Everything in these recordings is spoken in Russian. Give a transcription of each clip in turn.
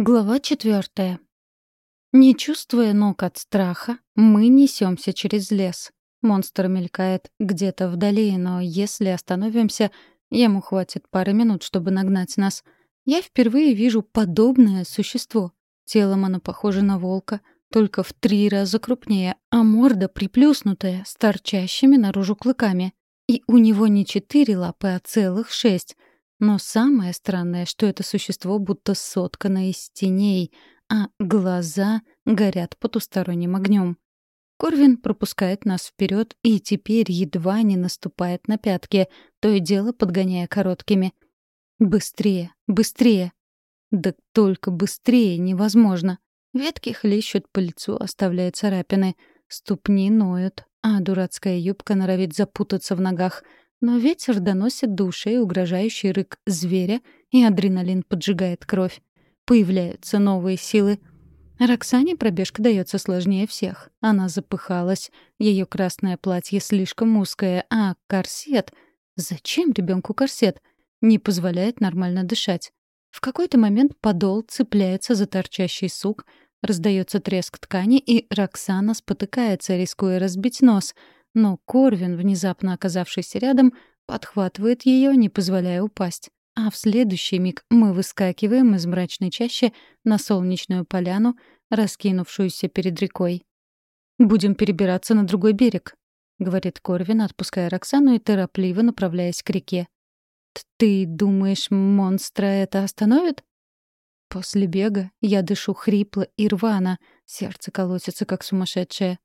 Глава четвертая. Не чувствуя ног от страха, мы несемся через лес. Монстр мелькает где-то вдали, но если остановимся, ему хватит пары минут, чтобы нагнать нас. Я впервые вижу подобное существо. Телом оно похоже на волка, только в три раза крупнее, а морда приплюснутая, с торчащими наружу клыками. И у него не четыре лапы, а целых шесть — но самое странное, что это существо будто соткано из теней, а глаза горят потусторонним огнем. Корвин пропускает нас вперед и теперь едва не наступает на пятки, то и дело подгоняя короткими. «Быстрее! Быстрее!» Да только быстрее невозможно. Ветки хлещут по лицу, оставляя царапины. Ступни ноют, а дурацкая юбка норовит запутаться в ногах — но ветер доносит до ушей угрожающий рык зверя, и адреналин поджигает кровь. Появляются новые силы. Роксане пробежка дается сложнее всех. Она запыхалась, ее красное платье слишком узкое, а корсет... Зачем ребенку корсет? Не позволяет нормально дышать. В какой-то момент подол цепляется за торчащий сук, раздается треск ткани, и Роксана спотыкается, рискуя разбить нос — но Корвин, внезапно оказавшийся рядом, подхватывает ее, не позволяя упасть. А в следующий миг мы выскакиваем из мрачной чащи на солнечную поляну, раскинувшуюся перед рекой. «Будем перебираться на другой берег», — говорит Корвин, отпуская Роксану и торопливо направляясь к реке. «Ты думаешь, монстра это остановит?» После бега я дышу хрипло и рвано, сердце колотится, как сумасшедшее.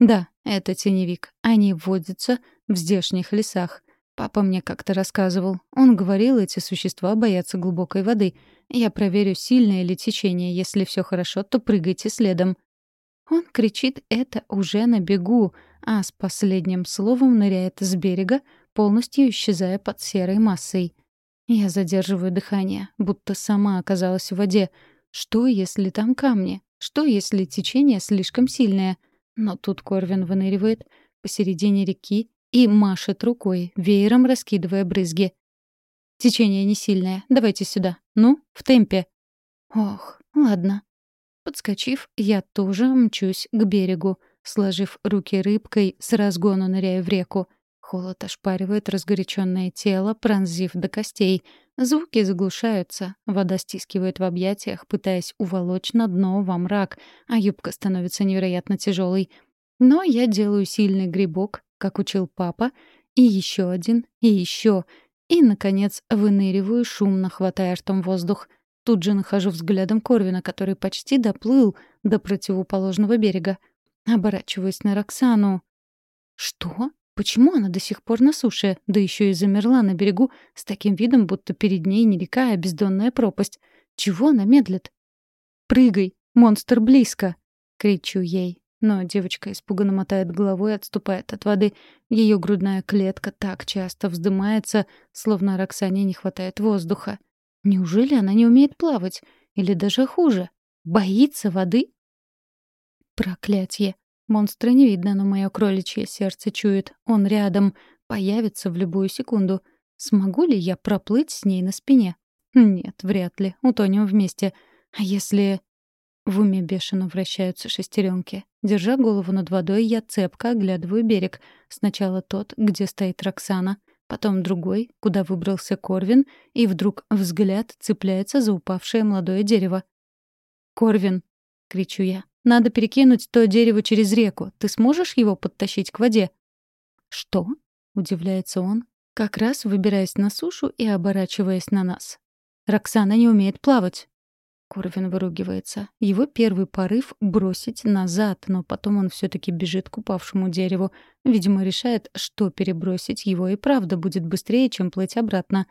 Да, это теневик. Они водятся в здешних лесах. Папа мне как-то рассказывал. Он говорил, эти существа боятся глубокой воды. Я проверю, сильное ли течение. Если все хорошо, то прыгайте следом. Он кричит это уже на бегу, а с последним словом ныряет с берега, полностью исчезая под серой массой. Я задерживаю дыхание, будто сама оказалась в воде. Что, если там камни? Что, если течение слишком сильное? Но тут Корвин выныривает посередине реки и машет рукой, веером раскидывая брызги. «Течение не сильное. Давайте сюда. Ну, в темпе». «Ох, ладно». Подскочив, я тоже мчусь к берегу, сложив руки рыбкой, с разгону ныряю в реку. Холод ошпаривает разгоряченное тело, пронзив до костей. Звуки заглушаются, вода стискивает в объятиях, пытаясь уволочь на дно во мрак, а юбка становится невероятно тяжелой. Но я делаю сильный грибок, как учил папа, и еще один, и еще, и, наконец, выныриваю, шумно хватая ртом воздух. Тут же нахожу взглядом Корвина, который почти доплыл до противоположного берега. Оборачиваюсь на Роксану. «Что?» Почему она до сих пор на суше, да еще и замерла на берегу с таким видом, будто перед ней не река, а бездонная пропасть? Чего она медлит? «Прыгай! Монстр близко!» — кричу ей. Но девочка испуганно мотает головой и отступает от воды. Ее грудная клетка так часто вздымается, словно Роксане не хватает воздуха. Неужели она не умеет плавать? Или даже хуже? Боится воды? Проклятье! Монстра не видно, но мое кроличье сердце чует. Он рядом, появится в любую секунду. Смогу ли я проплыть с ней на спине? Нет, вряд ли. Утонем вместе. А если... В уме бешено вращаются шестеренки. Держа голову над водой, я цепко оглядываю берег. Сначала тот, где стоит Роксана, потом другой, куда выбрался Корвин, и вдруг взгляд цепляется за упавшее молодое дерево. «Корвин!» — кричу я. Надо перекинуть то дерево через реку. Ты сможешь его подтащить к воде?» «Что?» — удивляется он, как раз выбираясь на сушу и оборачиваясь на нас. «Роксана не умеет плавать». Корвин выругивается. Его первый порыв — бросить назад, но потом он все таки бежит к упавшему дереву. Видимо, решает, что перебросить его и правда будет быстрее, чем плыть обратно.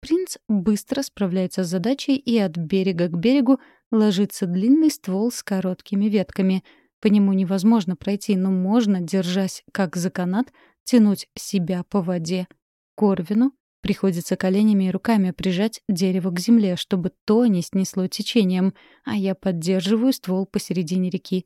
Принц быстро справляется с задачей и от берега к берегу ложится длинный ствол с короткими ветками. По нему невозможно пройти, но можно, держась как за канат, тянуть себя по воде. Корвину приходится коленями и руками прижать дерево к земле, чтобы то не снесло течением, а я поддерживаю ствол посередине реки.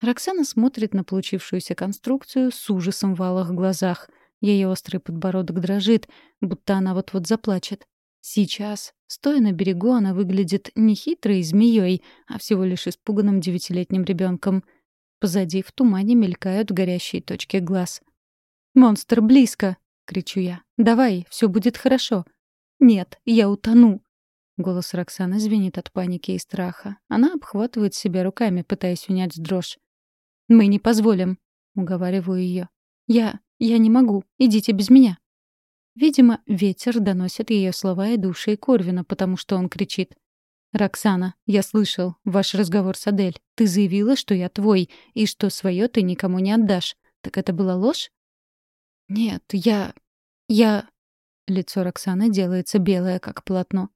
Роксана смотрит на получившуюся конструкцию с ужасом в алых глазах. Ее острый подбородок дрожит, будто она вот-вот заплачет. Сейчас, стоя на берегу, она выглядит не хитрой змеей, а всего лишь испуганным девятилетним ребенком. Позади в тумане мелькают горящие точки глаз. «Монстр близко!» — кричу я. «Давай, все будет хорошо!» «Нет, я утону!» Голос Роксаны звенит от паники и страха. Она обхватывает себя руками, пытаясь унять дрожь. «Мы не позволим», — уговариваю ее. «Я... я не могу. Идите без меня». Видимо, ветер доносит ее слова и души Корвина, потому что он кричит. «Роксана, я слышал ваш разговор с Адель. Ты заявила, что я твой, и что свое ты никому не отдашь. Так это была ложь?» «Нет, я... я...» Лицо Роксаны делается белое, как полотно.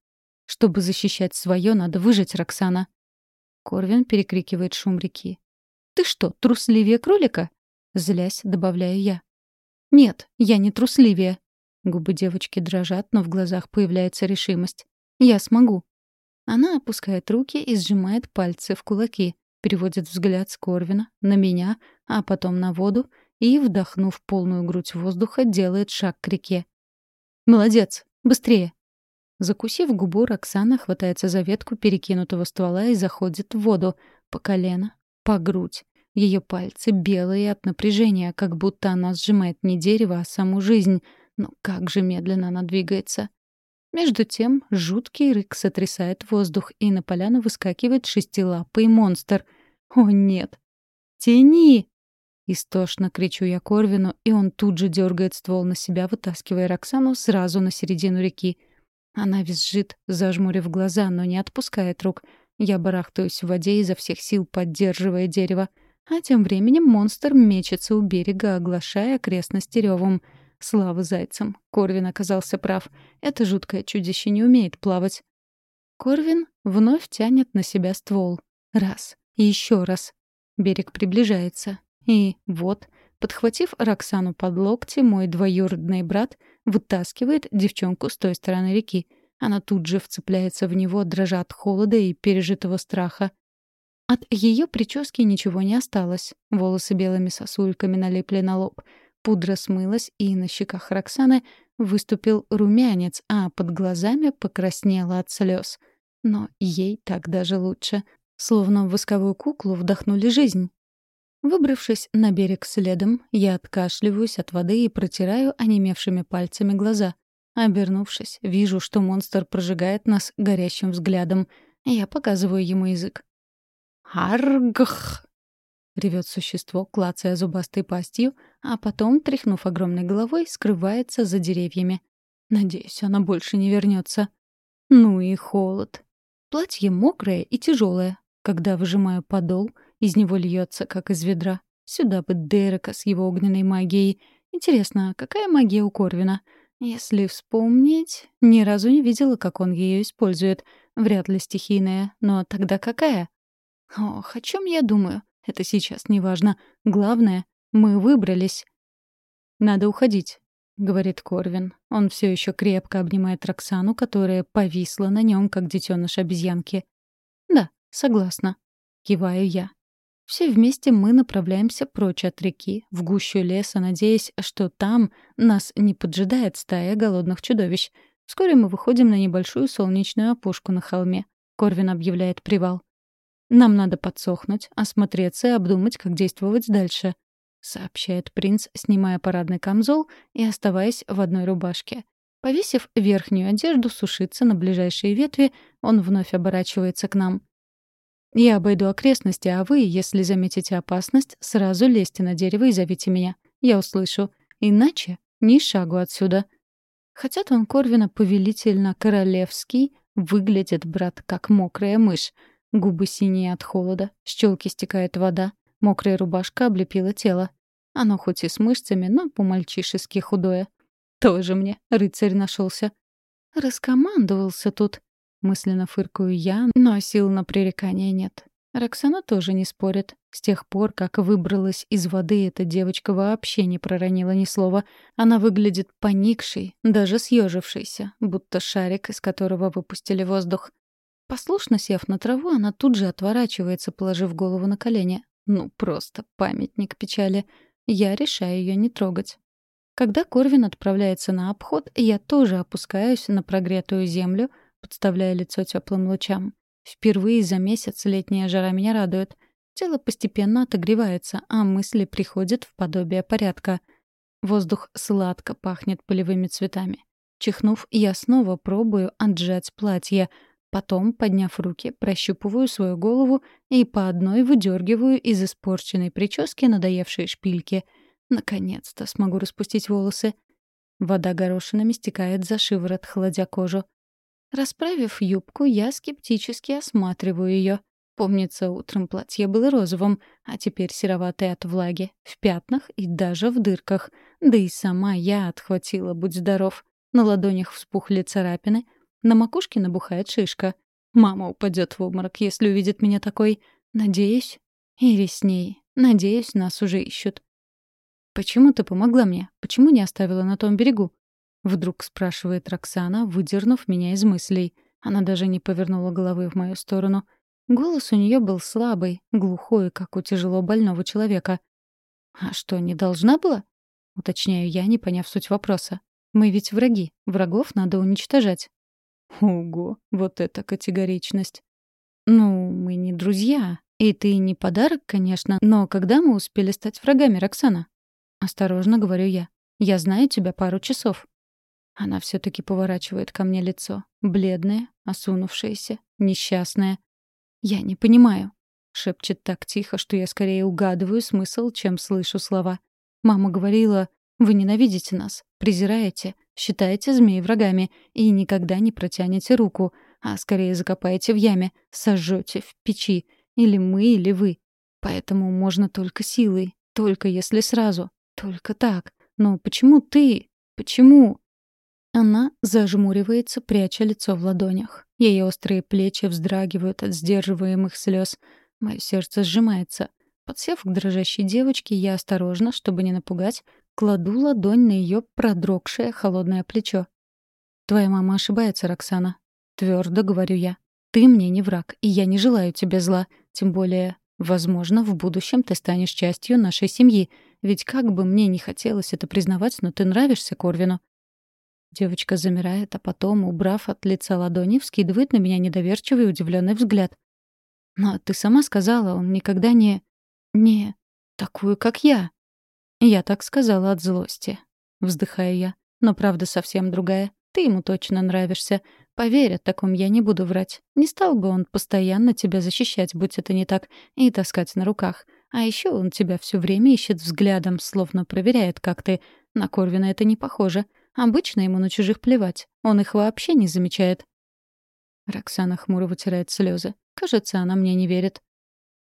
«Чтобы защищать свое, надо выжить, Роксана». Корвин перекрикивает шум реки. «Ты что, трусливее кролика?» Злясь, добавляю я. «Нет, я не трусливее». Губы девочки дрожат, но в глазах появляется решимость. «Я смогу». Она опускает руки и сжимает пальцы в кулаки, переводит взгляд с Корвина на меня, а потом на воду и, вдохнув полную грудь воздуха, делает шаг к реке. «Молодец! Быстрее!» Закусив губу, Роксана хватается за ветку перекинутого ствола и заходит в воду по колено, по грудь. Ее пальцы белые от напряжения, как будто она сжимает не дерево, а саму жизнь. Но как же медленно она двигается. Между тем жуткий рык сотрясает воздух, и на поляну выскакивает шестилапый монстр. «О, нет!» «Тяни!» Истошно кричу я Корвину, и он тут же дергает ствол на себя, вытаскивая Роксану сразу на середину реки. Она визжит, зажмурив глаза, но не отпускает рук. Я барахтаюсь в воде изо всех сил, поддерживая дерево. А тем временем монстр мечется у берега, оглашая окрестности ревом. Слава зайцам. Корвин оказался прав. Это жуткое чудище не умеет плавать. Корвин вновь тянет на себя ствол. Раз. И еще раз. Берег приближается. И вот, подхватив Роксану под локти, мой двоюродный брат вытаскивает девчонку с той стороны реки. Она тут же вцепляется в него, дрожа от холода и пережитого страха. От ее прически ничего не осталось. Волосы белыми сосульками налипли на лоб. Пудра смылась, и на щеках Роксаны выступил румянец, а под глазами покраснело от слез. Но ей так даже лучше. Словно в восковую куклу вдохнули жизнь. Выбравшись на берег следом, я откашливаюсь от воды и протираю онемевшими пальцами глаза. Обернувшись, вижу, что монстр прожигает нас горящим взглядом. Я показываю ему язык. «Аргх!» — ревет существо, клацая зубастой пастью, а потом, тряхнув огромной головой, скрывается за деревьями. Надеюсь, она больше не вернется. Ну и холод. Платье мокрое и тяжелое. Когда выжимаю подол, из него льется, как из ведра. Сюда бы Дерека с его огненной магией. Интересно, какая магия у Корвина? Если вспомнить, ни разу не видела, как он ее использует. Вряд ли стихийная, но тогда какая? Ох, о чем я думаю? Это сейчас не важно. Главное, мы выбрались. Надо уходить, говорит Корвин. Он все еще крепко обнимает Роксану, которая повисла на нем, как детеныш обезьянки. Да, согласна. Киваю я. Все вместе мы направляемся прочь от реки, в гущу леса, надеясь, что там нас не поджидает стая голодных чудовищ. Вскоре мы выходим на небольшую солнечную опушку на холме. Корвин объявляет привал. «Нам надо подсохнуть, осмотреться и обдумать, как действовать дальше», — сообщает принц, снимая парадный камзол и оставаясь в одной рубашке. Повесив верхнюю одежду сушиться на ближайшие ветви, он вновь оборачивается к нам. «Я обойду окрестности, а вы, если заметите опасность, сразу лезьте на дерево и зовите меня. Я услышу. Иначе ни шагу отсюда». Хотя тон Корвина повелительно королевский, выглядит брат как мокрая мышь — Губы синие от холода, с челки стекает вода, мокрая рубашка облепила тело. Оно хоть и с мышцами, но по-мальчишески худое. Тоже мне рыцарь нашелся. Раскомандовался тут. Мысленно фыркаю я, но сил на пререкание нет. Роксана тоже не спорит. С тех пор, как выбралась из воды, эта девочка вообще не проронила ни слова. Она выглядит поникшей, даже съежившейся, будто шарик, из которого выпустили воздух. Послушно сев на траву, она тут же отворачивается, положив голову на колени. Ну, просто памятник печали. Я решаю ее не трогать. Когда Корвин отправляется на обход, я тоже опускаюсь на прогретую землю, подставляя лицо теплым лучам. Впервые за месяц летняя жара меня радует. Тело постепенно отогревается, а мысли приходят в подобие порядка. Воздух сладко пахнет полевыми цветами. Чихнув, я снова пробую отжать платье. Потом, подняв руки, прощупываю свою голову и по одной выдергиваю из испорченной прически надоевшие шпильки — Наконец-то смогу распустить волосы. Вода горошинами стекает за шиворот, холодя кожу. Расправив юбку, я скептически осматриваю ее. Помнится, утром платье было розовым, а теперь сероватое от влаги, в пятнах и даже в дырках. Да и сама я отхватила, будь здоров. На ладонях вспухли царапины, на макушке набухает шишка. Мама упадет в обморок, если увидит меня такой. Надеюсь. И ресней. Надеюсь, нас уже ищут. «Почему ты помогла мне? Почему не оставила на том берегу?» Вдруг спрашивает Роксана, выдернув меня из мыслей. Она даже не повернула головы в мою сторону. Голос у нее был слабый, глухой, как у тяжело больного человека. «А что, не должна была?» — уточняю я, не поняв суть вопроса. «Мы ведь враги. Врагов надо уничтожать». «Ого, вот это категоричность!» «Ну, мы не друзья. И ты не подарок, конечно, но когда мы успели стать врагами, Роксана?» Осторожно говорю я. Я знаю тебя пару часов. Она все таки поворачивает ко мне лицо. Бледное, осунувшееся, несчастное. «Я не понимаю», — шепчет так тихо, что я скорее угадываю смысл, чем слышу слова. «Мама говорила, вы ненавидите нас, презираете, считаете змей врагами и никогда не протянете руку, а скорее закопаете в яме, сожжете в печи, или мы, или вы. Поэтому можно только силой, только если сразу, только так. Но почему ты? Почему? Она зажмуривается, пряча лицо в ладонях. Ее острые плечи вздрагивают от сдерживаемых слез. Мое сердце сжимается. Подсев к дрожащей девочке, я осторожно, чтобы не напугать, кладу ладонь на ее продрогшее холодное плечо. «Твоя мама ошибается, Роксана», — твердо говорю я. «Ты мне не враг, и я не желаю тебе зла. Тем более, возможно, в будущем ты станешь частью нашей семьи. Ведь как бы мне не хотелось это признавать, но ты нравишься Корвину». Девочка замирает, а потом, убрав от лица ладони, вскидывает на меня недоверчивый и удивленный взгляд. «Но ты сама сказала, он никогда не... не... такую, как я». «Я так сказала от злости», — вздыхаю я. «Но правда совсем другая. Ты ему точно нравишься. Поверь, о таком я не буду врать. Не стал бы он постоянно тебя защищать, будь это не так, и таскать на руках. А еще он тебя все время ищет взглядом, словно проверяет, как ты. На Корвина это не похоже. Обычно ему на чужих плевать. Он их вообще не замечает. Роксана хмуро вытирает слезы. Кажется, она мне не верит.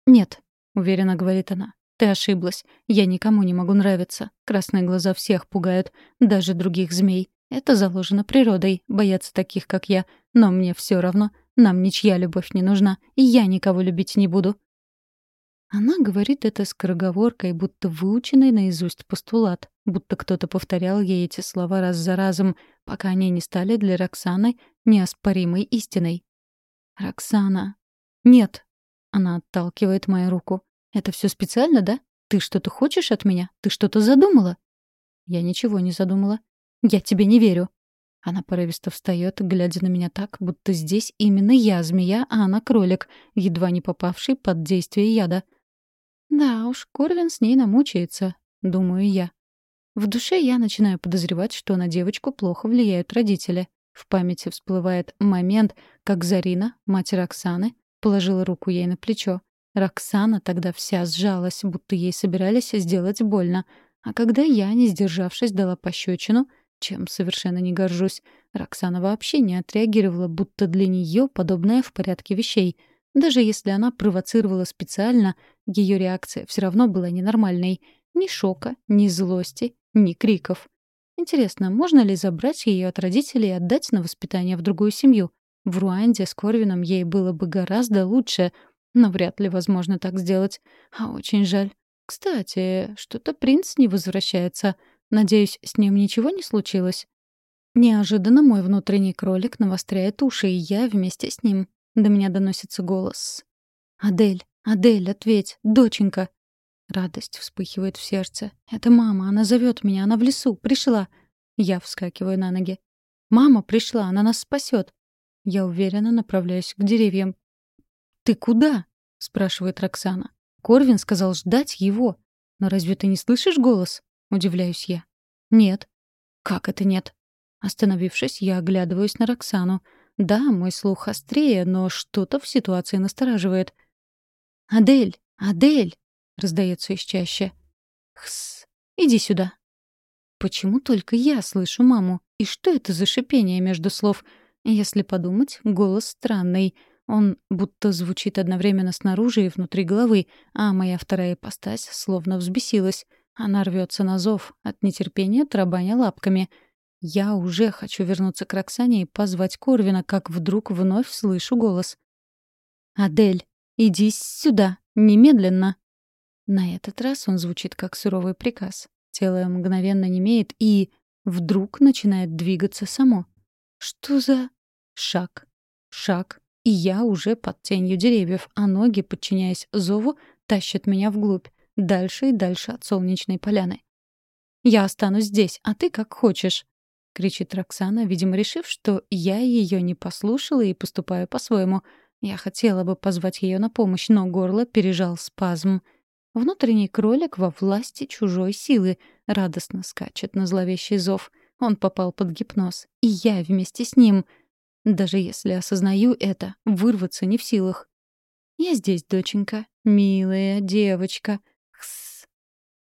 «Нет», — уверенно говорит она. «Ты ошиблась. Я никому не могу нравиться. Красные глаза всех пугают, даже других змей. Это заложено природой, бояться таких, как я. Но мне все равно. Нам ничья любовь не нужна, и я никого любить не буду. Она говорит это скороговоркой, будто выученный наизусть постулат, будто кто-то повторял ей эти слова раз за разом, пока они не стали для Роксаны неоспоримой истиной. «Роксана!» «Нет!» — она отталкивает мою руку. «Это все специально, да? Ты что-то хочешь от меня? Ты что-то задумала?» «Я ничего не задумала. Я тебе не верю». Она порывисто встает, глядя на меня так, будто здесь именно я змея, а она кролик, едва не попавший под действие яда — да уж, Корвин с ней намучается, думаю я. В душе я начинаю подозревать, что на девочку плохо влияют родители. В памяти всплывает момент, как Зарина, мать Роксаны, положила руку ей на плечо. Роксана тогда вся сжалась, будто ей собирались сделать больно. А когда я, не сдержавшись, дала пощечину, чем совершенно не горжусь, Роксана вообще не отреагировала, будто для нее подобное в порядке вещей — даже если она провоцировала специально, ее реакция все равно была ненормальной. Ни шока, ни злости, ни криков. Интересно, можно ли забрать ее от родителей и отдать на воспитание в другую семью? В Руанде с Корвином ей было бы гораздо лучше, но вряд ли возможно так сделать. А очень жаль. Кстати, что-то принц не возвращается. Надеюсь, с ним ничего не случилось? Неожиданно мой внутренний кролик навостряет уши, и я вместе с ним. До меня доносится голос. «Адель, Адель, ответь, доченька!» Радость вспыхивает в сердце. «Это мама, она зовет меня, она в лесу, пришла!» Я вскакиваю на ноги. «Мама пришла, она нас спасет!» Я уверенно направляюсь к деревьям. «Ты куда?» — спрашивает Роксана. «Корвин сказал ждать его. Но разве ты не слышишь голос?» — удивляюсь я. «Нет». «Как это нет?» Остановившись, я оглядываюсь на Роксану. Да, мой слух острее, но что-то в ситуации настораживает. «Адель! Адель!» — раздается из чаще. «Хс! Иди сюда!» Почему только я слышу маму? И что это за шипение между слов? Если подумать, голос странный. Он будто звучит одновременно снаружи и внутри головы, а моя вторая ипостась словно взбесилась. Она рвется на зов, от нетерпения трабаня лапками. Я уже хочу вернуться к Роксане и позвать Корвина, как вдруг вновь слышу голос. «Адель, иди сюда, немедленно!» На этот раз он звучит как суровый приказ. Тело мгновенно немеет и вдруг начинает двигаться само. Что за... Шаг. Шаг. И я уже под тенью деревьев, а ноги, подчиняясь зову, тащат меня вглубь, дальше и дальше от солнечной поляны. «Я останусь здесь, а ты как хочешь», — кричит Роксана, видимо, решив, что я ее не послушала и поступаю по-своему. Я хотела бы позвать ее на помощь, но горло пережал спазм — Внутренний кролик во власти чужой силы радостно скачет на зловещий зов. Он попал под гипноз. И я вместе с ним. Даже если осознаю это, вырваться не в силах. «Я здесь, доченька. Милая девочка. Хс!»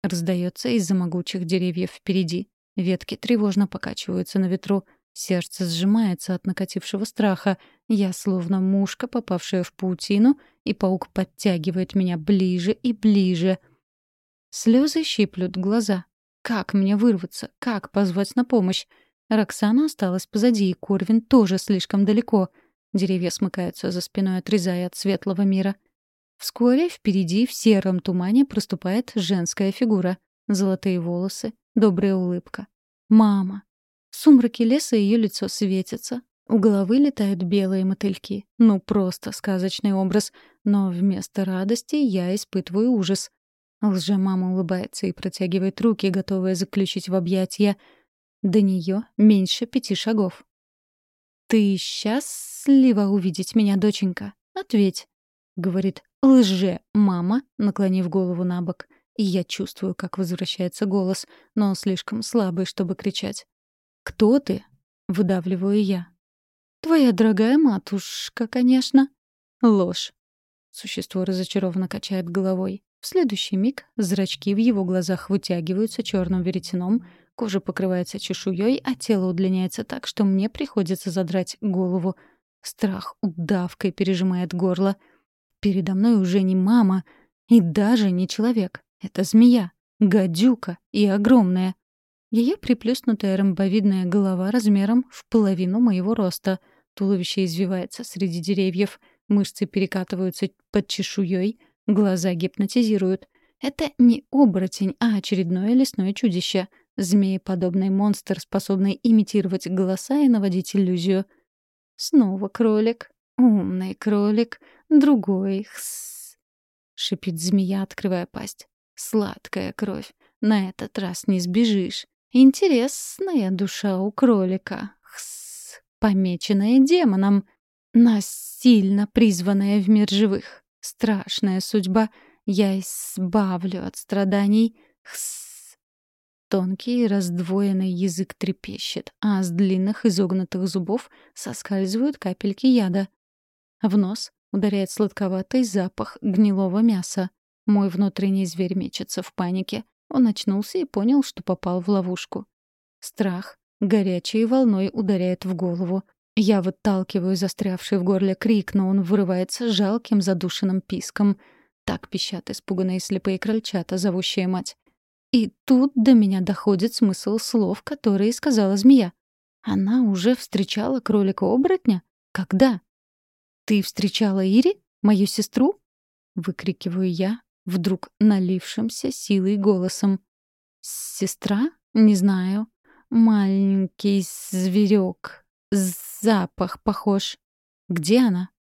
Раздается из-за могучих деревьев впереди. Ветки тревожно покачиваются на ветру. Сердце сжимается от накатившего страха. Я словно мушка, попавшая в паутину, и паук подтягивает меня ближе и ближе. Слезы щиплют глаза. Как мне вырваться? Как позвать на помощь? Роксана осталась позади, и Корвин тоже слишком далеко. Деревья смыкаются за спиной, отрезая от светлого мира. Вскоре впереди в сером тумане проступает женская фигура. Золотые волосы, добрая улыбка. Мама. В сумраке леса ее лицо светится. У головы летают белые мотыльки. Ну, просто сказочный образ. Но вместо радости я испытываю ужас. Лжемама улыбается и протягивает руки, готовая заключить в объятия. До нее меньше пяти шагов. «Ты счастлива увидеть меня, доченька? Ответь», — говорит лже-мама, наклонив голову на бок. И я чувствую, как возвращается голос, но он слишком слабый, чтобы кричать. «Кто ты?» — выдавливаю я. «Твоя дорогая матушка, конечно». Ложь. Существо разочарованно качает головой. В следующий миг зрачки в его глазах вытягиваются черным веретеном, кожа покрывается чешуей, а тело удлиняется так, что мне приходится задрать голову. Страх удавкой пережимает горло. Передо мной уже не мама и даже не человек. Это змея, гадюка и огромная. Ее приплюснутая ромбовидная голова размером в половину моего роста. Туловище извивается среди деревьев, мышцы перекатываются под чешуей, глаза гипнотизируют. Это не оборотень, а очередное лесное чудище. Змееподобный монстр, способный имитировать голоса и наводить иллюзию. Снова кролик. Умный кролик. Другой. Хс. Шипит змея, открывая пасть. Сладкая кровь. На этот раз не сбежишь. Интересная душа у кролика. Хс, помеченная демоном. Насильно призванная в мир живых. Страшная судьба. Я избавлю от страданий. Хс. Тонкий раздвоенный язык трепещет, а с длинных изогнутых зубов соскальзывают капельки яда. В нос ударяет сладковатый запах гнилого мяса. Мой внутренний зверь мечется в панике. Он очнулся и понял, что попал в ловушку. Страх горячей волной ударяет в голову. Я выталкиваю застрявший в горле крик, но он вырывается жалким задушенным писком. Так пищат испуганные слепые крольчата, зовущие мать. И тут до меня доходит смысл слов, которые сказала змея. Она уже встречала кролика-оборотня? Когда? «Ты встречала Ири, мою сестру?» — выкрикиваю я, вдруг налившимся силой голосом. «Сестра? Не знаю. Маленький зверек. Запах похож. Где она?»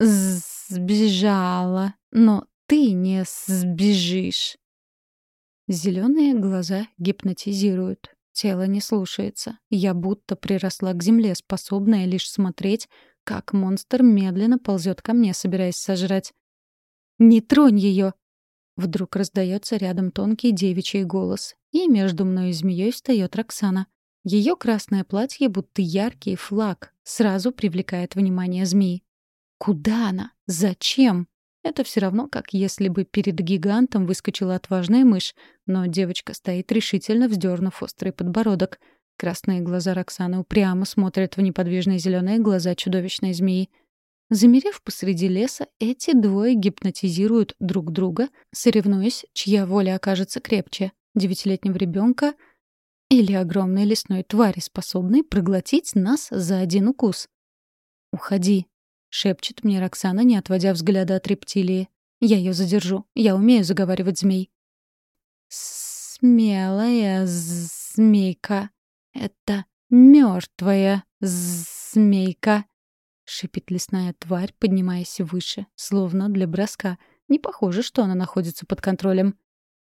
«Сбежала. Но ты не сбежишь». Зеленые глаза гипнотизируют. Тело не слушается. Я будто приросла к земле, способная лишь смотреть, как монстр медленно ползет ко мне, собираясь сожрать. «Не тронь ее!» Вдруг раздается рядом тонкий девичий голос, и между мной и змеей встает Роксана. Ее красное платье, будто яркий флаг, сразу привлекает внимание змеи. Куда она? Зачем? Это все равно, как если бы перед гигантом выскочила отважная мышь, но девочка стоит решительно, вздернув острый подбородок. Красные глаза Роксаны упрямо смотрят в неподвижные зеленые глаза чудовищной змеи — Замерев посреди леса, эти двое гипнотизируют друг друга, соревнуясь, чья воля окажется крепче — девятилетнего ребенка или огромной лесной твари, способной проглотить нас за один укус. «Уходи», — шепчет мне Роксана, не отводя взгляда от рептилии. «Я ее задержу. Я умею заговаривать змей». «Смелая змейка. Это мертвая змейка», — шипит лесная тварь, поднимаясь выше, словно для броска. Не похоже, что она находится под контролем.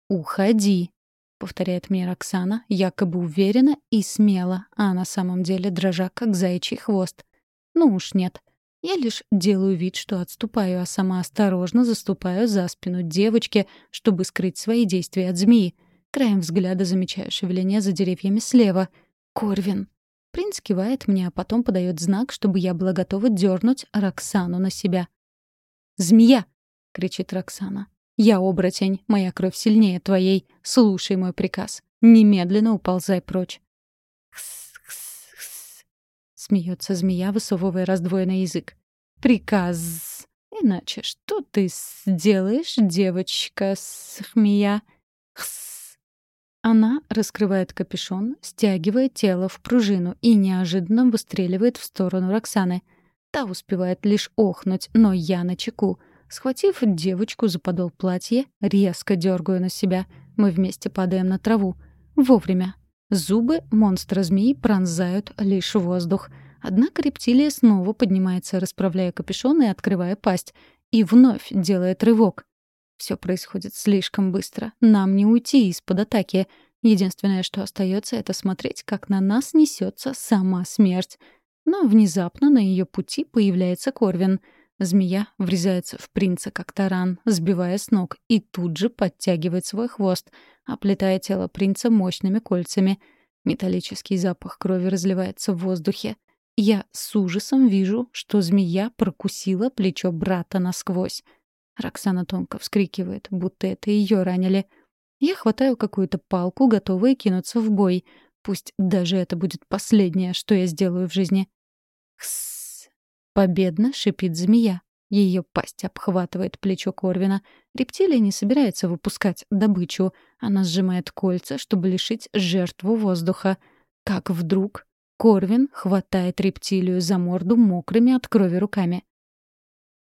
«Уходи», — повторяет мне Роксана, якобы уверенно и смело, а на самом деле дрожа, как заячий хвост. Ну уж нет. Я лишь делаю вид, что отступаю, а сама осторожно заступаю за спину девочки, чтобы скрыть свои действия от змеи. Краем взгляда замечаю шевеление за деревьями слева. Корвин. Принц кивает мне, а потом подает знак, чтобы я была готова дернуть Роксану на себя. «Змея!» — кричит Роксана. «Я оборотень, моя кровь сильнее твоей. Слушай мой приказ. Немедленно уползай прочь». «Хс-хс-хс!» — смеется змея, высовывая раздвоенный язык. «Приказ! Иначе что ты сделаешь, девочка-схмея?» «Хс!» Она раскрывает капюшон, стягивает тело в пружину и неожиданно выстреливает в сторону Роксаны. Та успевает лишь охнуть, но я на чеку. Схватив девочку за подол платья, резко дергаю на себя. Мы вместе падаем на траву. Вовремя. Зубы монстра-змеи пронзают лишь воздух. Однако рептилия снова поднимается, расправляя капюшон и открывая пасть. И вновь делает рывок. Все происходит слишком быстро. Нам не уйти из-под атаки. Единственное, что остается, это смотреть, как на нас несется сама смерть. Но внезапно на ее пути появляется Корвин. Змея врезается в принца как таран, сбивая с ног, и тут же подтягивает свой хвост, оплетая тело принца мощными кольцами. Металлический запах крови разливается в воздухе. Я с ужасом вижу, что змея прокусила плечо брата насквозь. Роксана тонко вскрикивает, будто это ее ранили. Я хватаю какую-то палку, готовая кинуться в бой. Пусть даже это будет последнее, что я сделаю в жизни. Хсс. Победно шипит змея. Ее пасть обхватывает плечо Корвина. Рептилия не собирается выпускать добычу. Она сжимает кольца, чтобы лишить жертву воздуха. Как вдруг Корвин хватает рептилию за морду мокрыми от крови руками.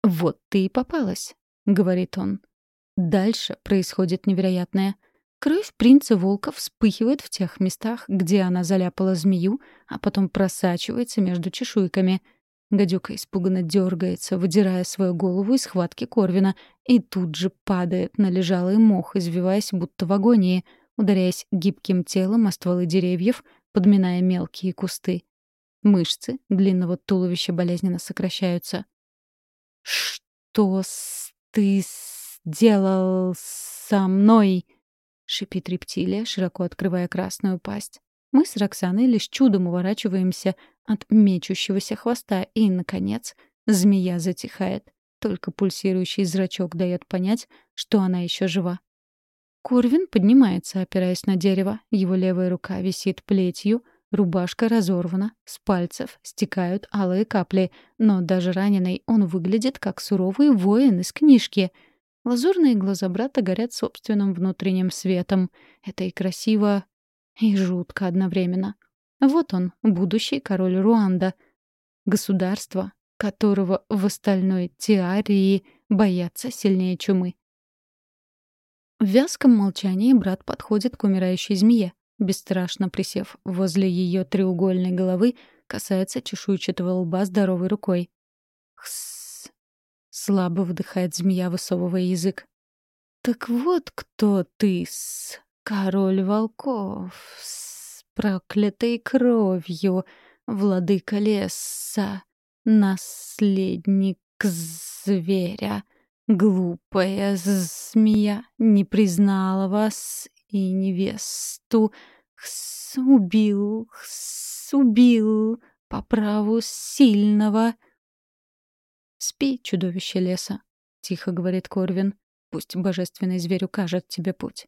«Вот ты и попалась», — говорит он. Дальше происходит невероятное. Кровь принца волка вспыхивает в тех местах, где она заляпала змею, а потом просачивается между чешуйками. Гадюка испуганно дергается, выдирая свою голову из схватки Корвина, и тут же падает на лежалый мох, извиваясь будто в агонии, ударяясь гибким телом о стволы деревьев, подминая мелкие кусты. Мышцы длинного туловища болезненно сокращаются. «Что ты сделал со мной?» — шипит рептилия, широко открывая красную пасть. Мы с Роксаной лишь чудом уворачиваемся от мечущегося хвоста, и, наконец, змея затихает. Только пульсирующий зрачок дает понять, что она еще жива. Корвин поднимается, опираясь на дерево. Его левая рука висит плетью — Рубашка разорвана, с пальцев стекают алые капли, но даже раненый он выглядит как суровый воин из книжки. Лазурные глаза брата горят собственным внутренним светом. Это и красиво, и жутко одновременно. Вот он, будущий король Руанда. Государство, которого в остальной теории боятся сильнее чумы. В вязком молчании брат подходит к умирающей змее. Бесстрашно присев возле ее треугольной головы, касается чешуйчатого лба здоровой рукой. «Хсс!» — слабо вдыхает змея, высовывая язык. «Так вот кто ты-с!» Король волков с проклятой кровью, владыка леса, наследник зверя, глупая змея не признала вас и невесту, хс, убил, хс, убил по праву сильного. «Спи, чудовище леса», — тихо говорит Корвин. «Пусть божественный зверь укажет тебе путь».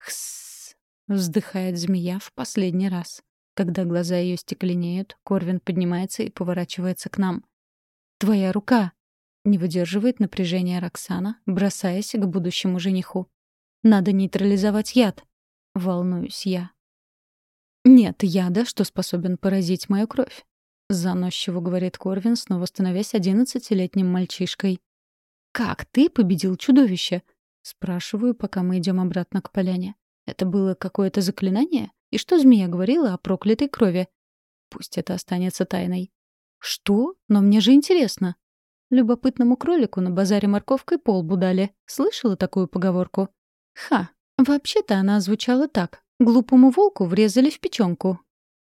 «Хсс», — вздыхает змея в последний раз. Когда глаза ее стекленеют, Корвин поднимается и поворачивается к нам. «Твоя рука!» — не выдерживает напряжения Роксана, бросаясь к будущему жениху. «Надо нейтрализовать яд!» — волнуюсь я. «Нет яда, что способен поразить мою кровь», — заносчиво говорит Корвин, снова становясь одиннадцатилетним мальчишкой. «Как ты победил чудовище?» — спрашиваю, пока мы идем обратно к поляне. «Это было какое-то заклинание? И что змея говорила о проклятой крови?» «Пусть это останется тайной». «Что? Но мне же интересно». Любопытному кролику на базаре морковкой полбу дали. Слышала такую поговорку? Ха, вообще-то она звучала так. Глупому волку врезали в печенку.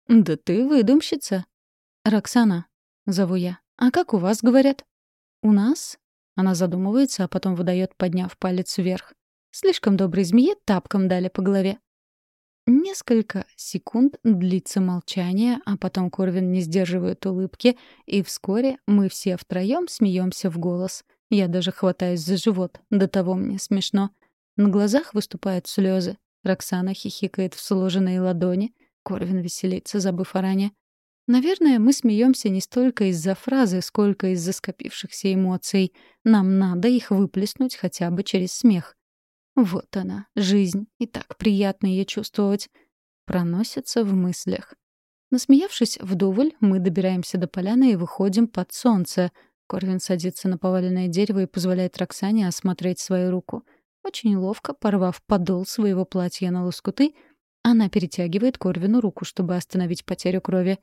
Да ты выдумщица. Роксана, зову я. А как у вас говорят? У нас? Она задумывается, а потом выдает, подняв палец вверх. Слишком доброй змее тапком дали по голове. Несколько секунд длится молчание, а потом Корвин не сдерживает улыбки, и вскоре мы все втроем смеемся в голос. Я даже хватаюсь за живот, до того мне смешно. На глазах выступают слезы. Роксана хихикает в сложенные ладони. Корвин веселится, забыв о ране. Наверное, мы смеемся не столько из-за фразы, сколько из-за скопившихся эмоций. Нам надо их выплеснуть хотя бы через смех. Вот она, жизнь, и так приятно ее чувствовать. Проносится в мыслях. Насмеявшись вдоволь, мы добираемся до поляны и выходим под солнце. Корвин садится на поваленное дерево и позволяет Роксане осмотреть свою руку. Очень ловко, порвав подол своего платья на лоскуты, она перетягивает Корвину руку, чтобы остановить потерю крови.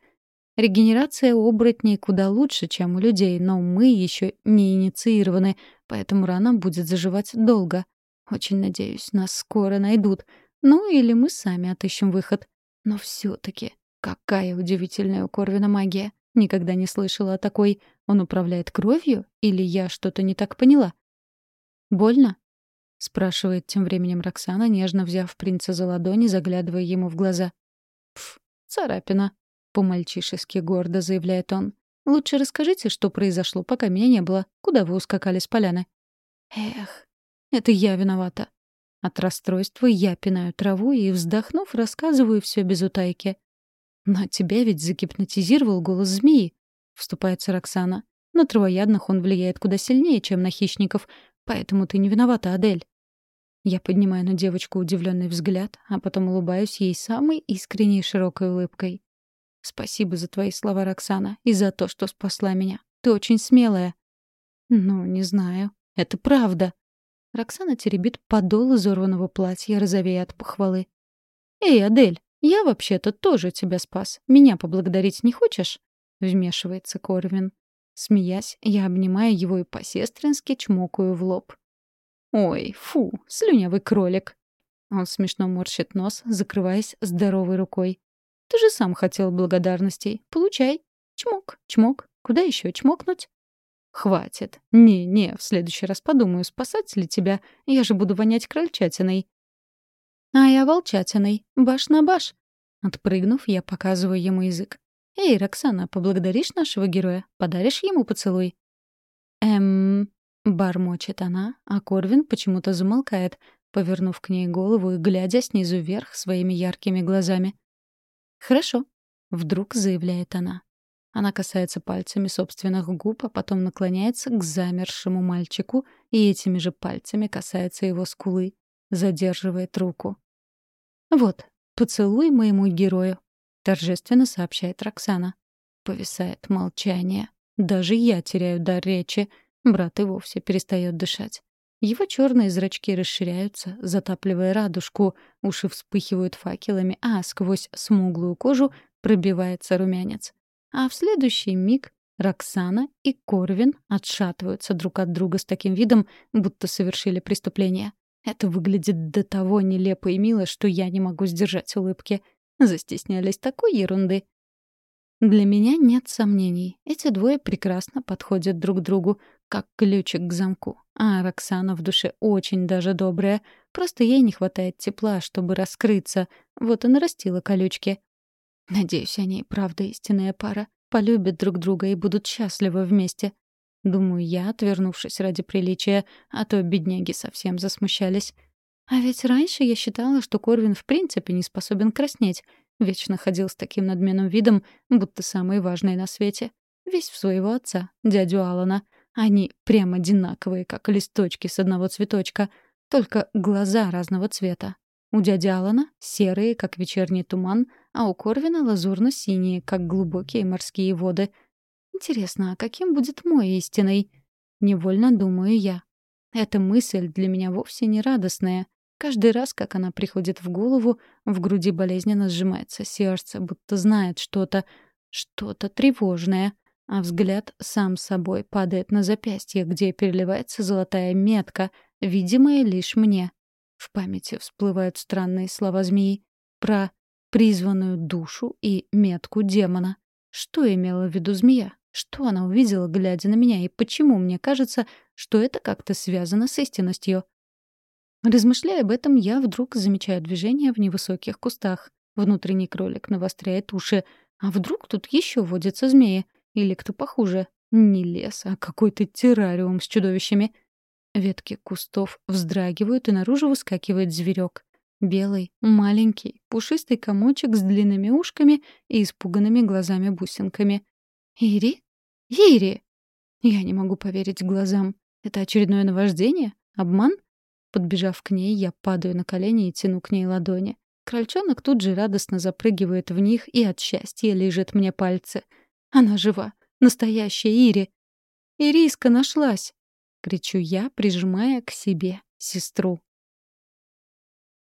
Регенерация у оборотней куда лучше, чем у людей, но мы еще не инициированы, поэтому рана будет заживать долго. Очень надеюсь, нас скоро найдут. Ну или мы сами отыщем выход. Но все-таки, какая удивительная у Корвина магия. Никогда не слышала о такой. Он управляет кровью? Или я что-то не так поняла? «Больно?» — спрашивает тем временем Роксана, нежно взяв принца за ладони, заглядывая ему в глаза. «Пф, царапина», — по-мальчишески гордо заявляет он. «Лучше расскажите, что произошло, пока меня не было. Куда вы ускакали с поляны?» «Эх, это я виновата. От расстройства я пинаю траву и, вздохнув, рассказываю все без утайки. «Но тебя ведь загипнотизировал голос змеи», — вступается Роксана. «На травоядных он влияет куда сильнее, чем на хищников, поэтому ты не виновата, Адель». Я поднимаю на девочку удивленный взгляд, а потом улыбаюсь ей самой искренней широкой улыбкой. «Спасибо за твои слова, Роксана, и за то, что спасла меня. Ты очень смелая». «Ну, не знаю. Это правда», Роксана теребит подол изорванного платья, розовея от похвалы. «Эй, Адель, я вообще-то тоже тебя спас. Меня поблагодарить не хочешь?» — вмешивается Корвин. Смеясь, я обнимаю его и по-сестрински чмокаю в лоб. «Ой, фу, слюнявый кролик!» Он смешно морщит нос, закрываясь здоровой рукой. «Ты же сам хотел благодарностей. Получай. Чмок, чмок. Куда еще чмокнуть?» «Хватит. Не-не, в следующий раз подумаю, спасать ли тебя. Я же буду вонять крольчатиной». «А я волчатиной. Баш на баш». Отпрыгнув, я показываю ему язык. «Эй, Роксана, поблагодаришь нашего героя? Подаришь ему поцелуй?» «Эм...» — бормочет она, а Корвин почему-то замолкает, повернув к ней голову и глядя снизу вверх своими яркими глазами. «Хорошо», — вдруг заявляет она. Она касается пальцами собственных губ, а потом наклоняется к замершему мальчику и этими же пальцами касается его скулы, задерживает руку. «Вот, поцелуй моему герою», — торжественно сообщает Роксана. Повисает молчание. Даже я теряю дар речи. Брат и вовсе перестает дышать. Его черные зрачки расширяются, затапливая радужку, уши вспыхивают факелами, а сквозь смуглую кожу пробивается румянец. А в следующий миг Роксана и Корвин отшатываются друг от друга с таким видом, будто совершили преступление. Это выглядит до того нелепо и мило, что я не могу сдержать улыбки. Застеснялись такой ерунды. Для меня нет сомнений. Эти двое прекрасно подходят друг другу, как ключик к замку. А Роксана в душе очень даже добрая. Просто ей не хватает тепла, чтобы раскрыться. Вот и нарастила колючки. Надеюсь, они правда истинная пара. Полюбят друг друга и будут счастливы вместе. Думаю я, отвернувшись ради приличия, а то бедняги совсем засмущались. А ведь раньше я считала, что Корвин в принципе не способен краснеть. Вечно ходил с таким надменным видом, будто самый важный на свете. Весь в своего отца, дядю Алана. Они прямо одинаковые, как листочки с одного цветочка, только глаза разного цвета. У дяди Алана серые, как вечерний туман, а у Корвина лазурно-синие, как глубокие морские воды. Интересно, а каким будет мой истинный? Невольно думаю я. Эта мысль для меня вовсе не радостная. Каждый раз, как она приходит в голову, в груди болезненно сжимается сердце, будто знает что-то, что-то тревожное, а взгляд сам собой падает на запястье, где переливается золотая метка, видимая лишь мне. В памяти всплывают странные слова змеи про призванную душу и метку демона. Что имела в виду змея? Что она увидела, глядя на меня, и почему мне кажется, что это как-то связано с истинностью? Размышляя об этом, я вдруг замечаю движение в невысоких кустах. Внутренний кролик навостряет уши. А вдруг тут еще водятся змеи? Или кто похуже? Не лес, а какой-то террариум с чудовищами. Ветки кустов вздрагивают, и наружу выскакивает зверек. Белый, маленький, пушистый комочек с длинными ушками и испуганными глазами-бусинками. «Ири? Ири!» Я не могу поверить глазам. Это очередное наваждение? Обман? Подбежав к ней, я падаю на колени и тяну к ней ладони. Крольчонок тут же радостно запрыгивает в них и от счастья лежит мне пальцы. Она жива. Настоящая Ири. Ириска нашлась. — кричу я, прижимая к себе сестру.